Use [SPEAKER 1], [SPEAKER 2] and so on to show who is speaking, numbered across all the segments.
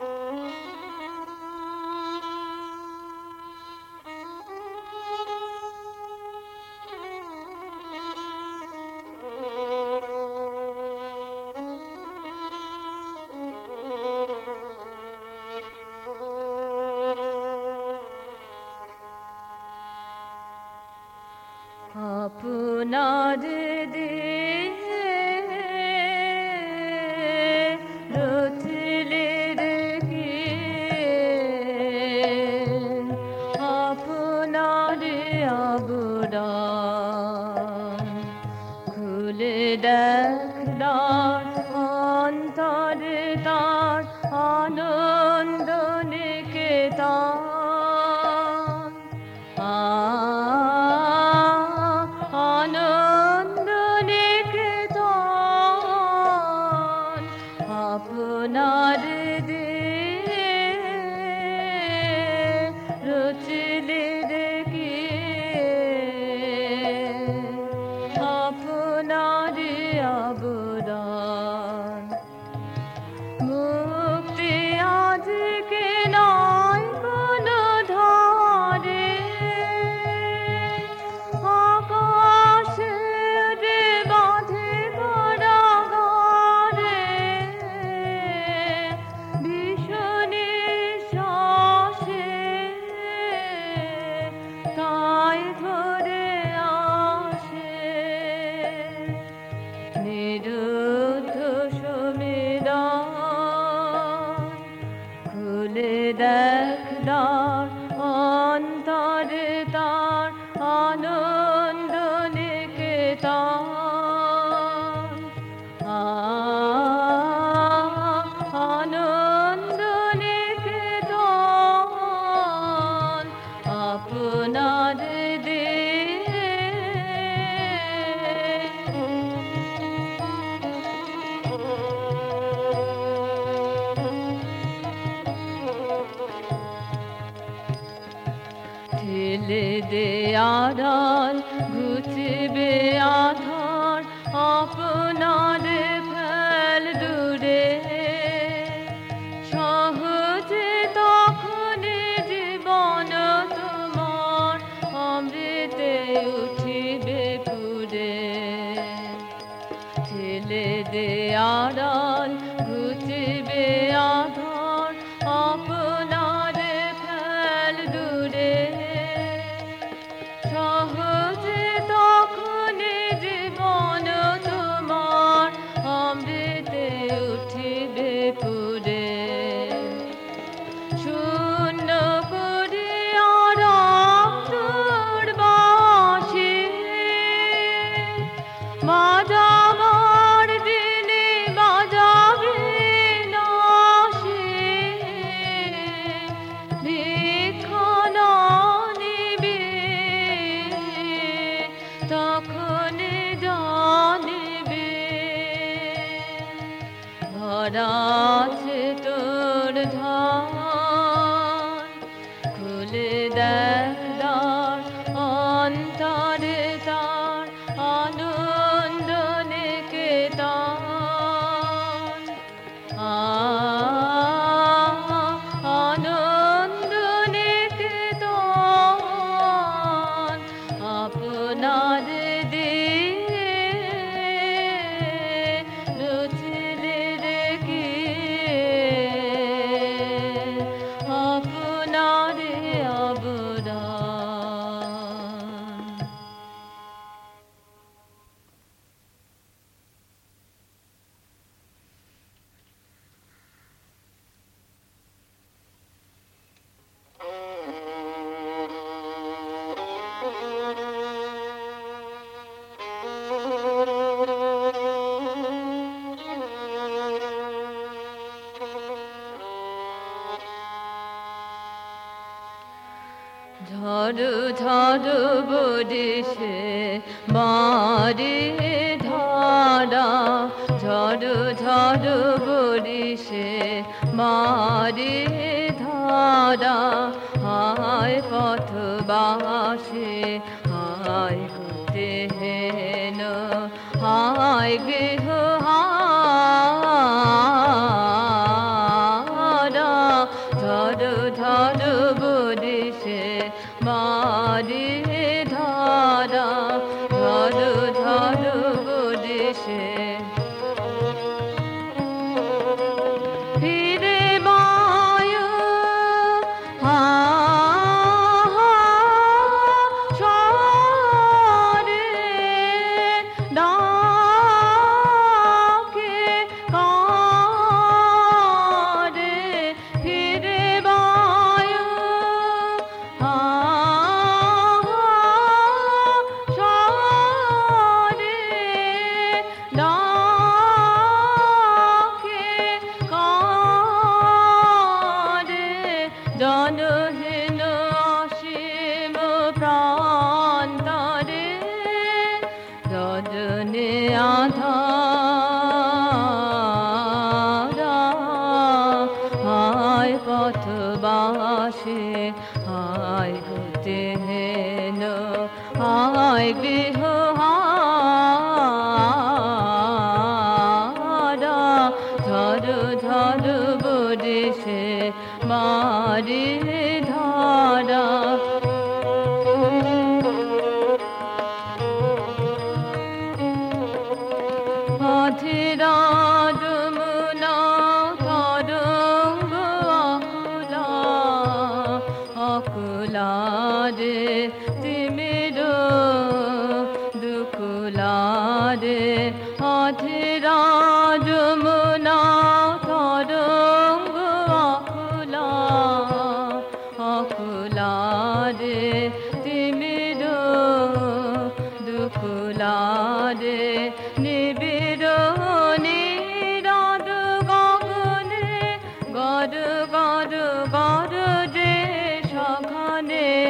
[SPEAKER 1] Música derdar दे आ ঝড় ঝড় বরিশে বারে ধারা। ঝড় ঝড় বরিশে বারে ধারা। হায় পথ বাসে dear.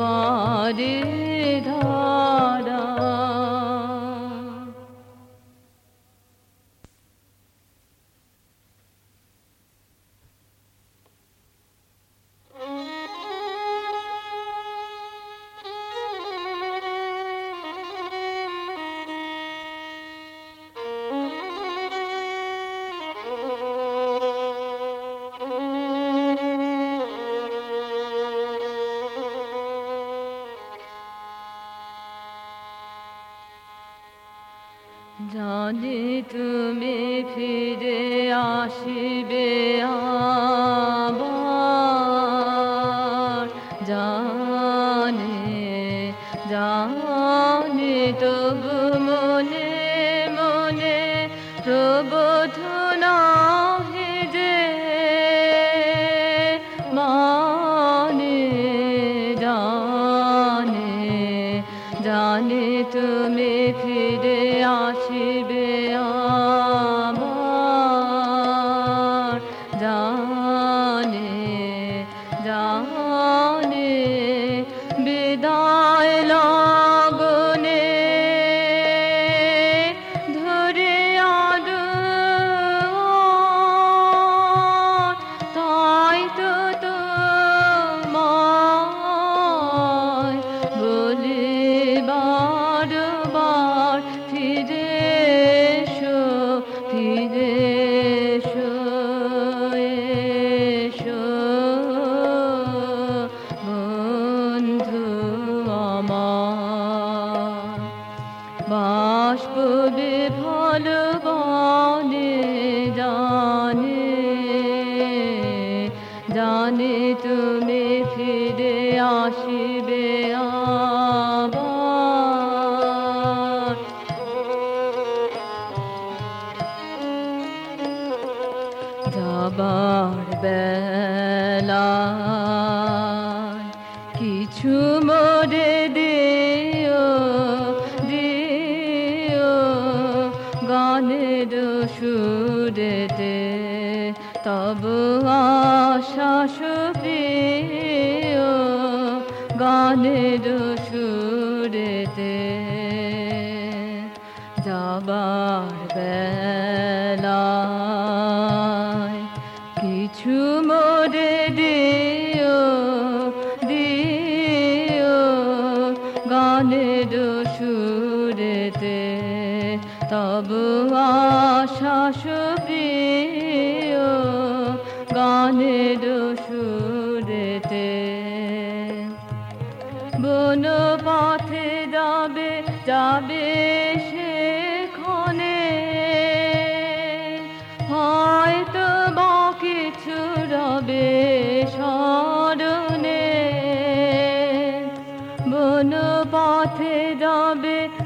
[SPEAKER 1] তোমারে ধা আবার বেলা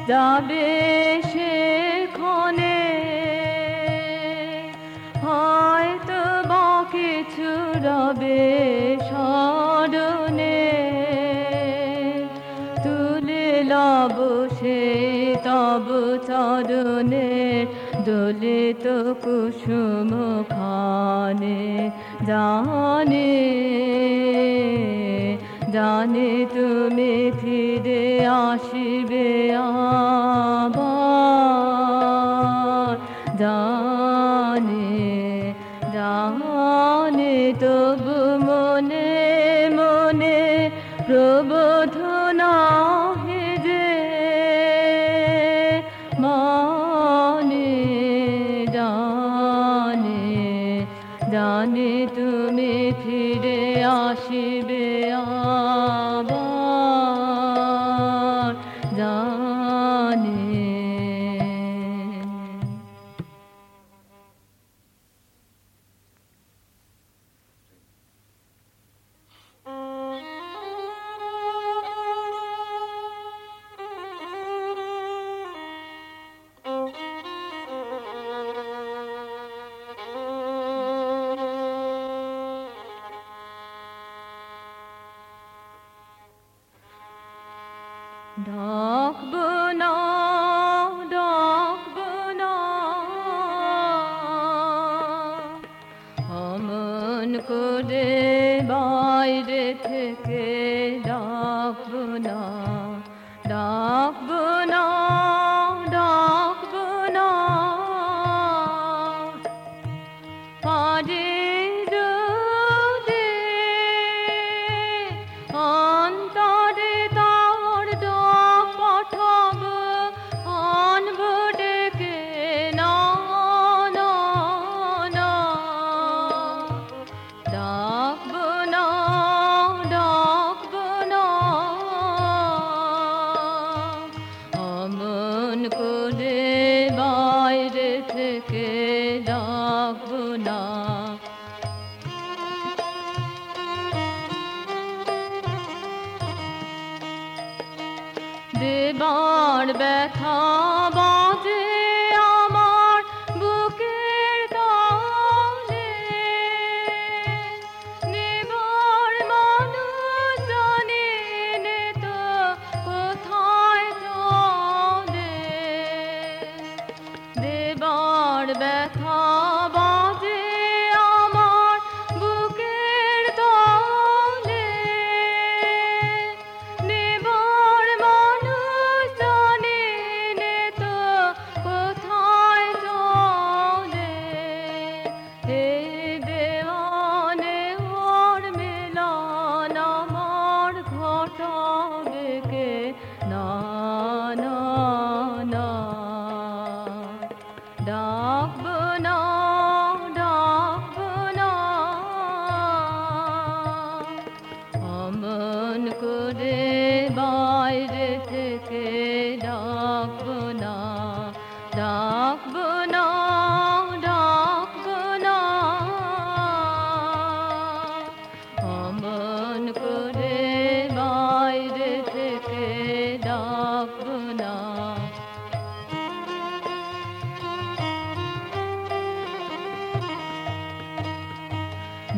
[SPEAKER 1] যাবে সেখানে। হয়তো বা কিছু রবে স্মরণে। তুলে লব সে তব চরণে। দলিত কুসুম খানে জানে। জানি তুমি ফিরে আসিবে আর and.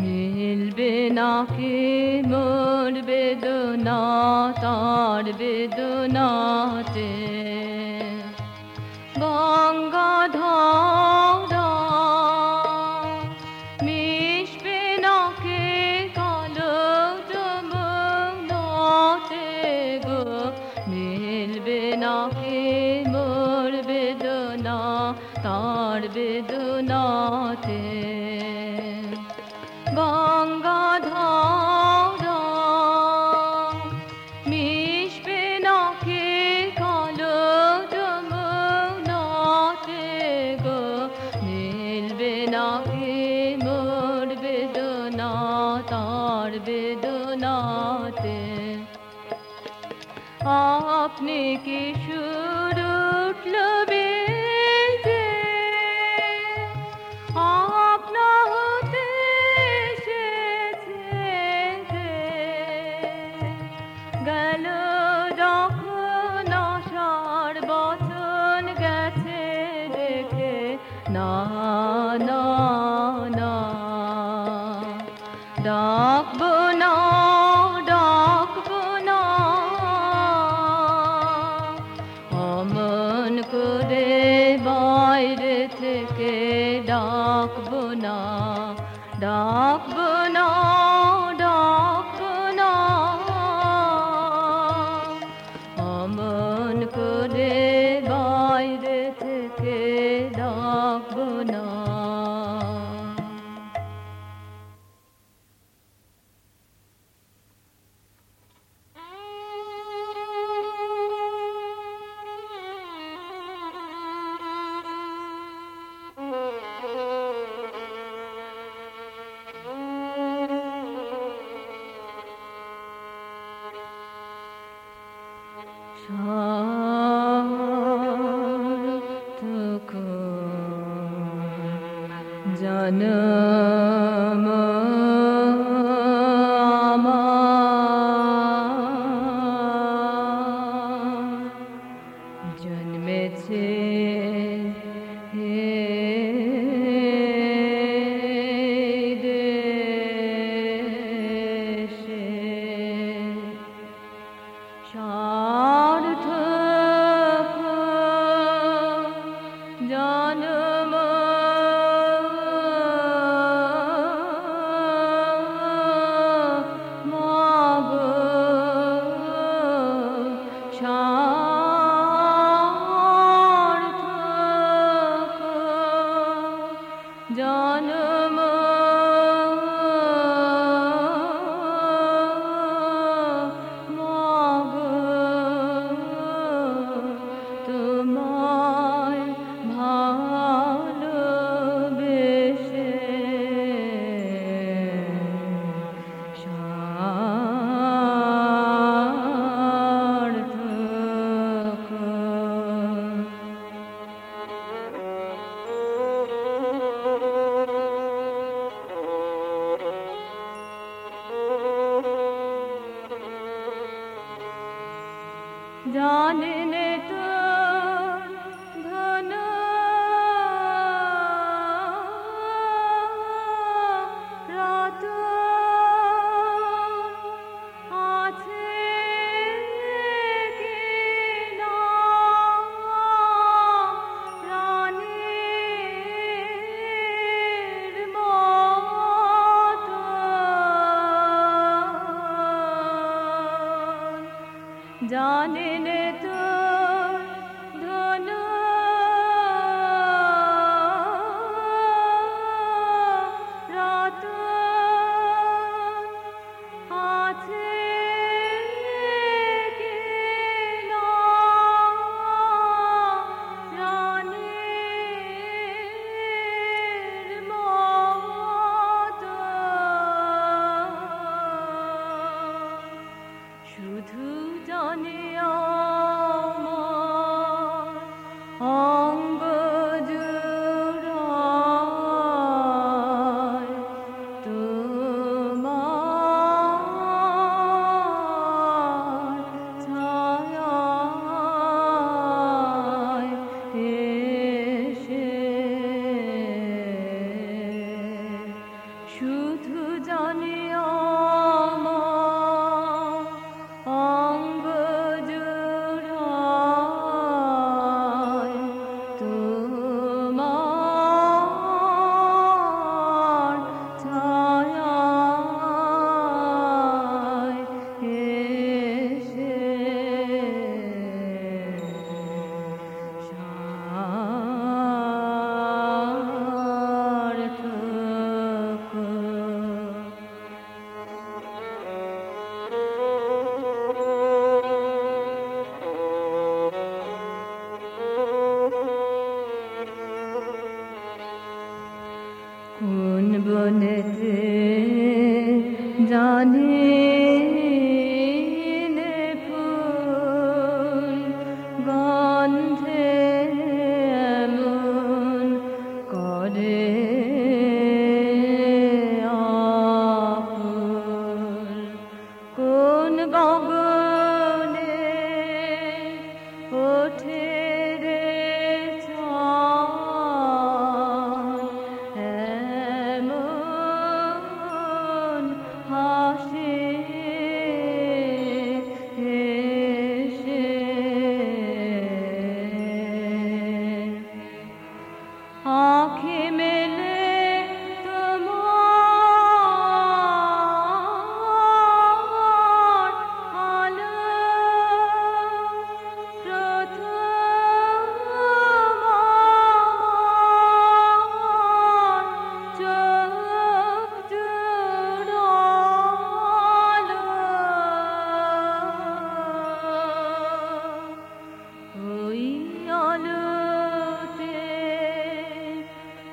[SPEAKER 1] नीलेना वेदुनाथ आर वेदनाथ पने के शुभ long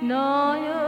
[SPEAKER 1] No,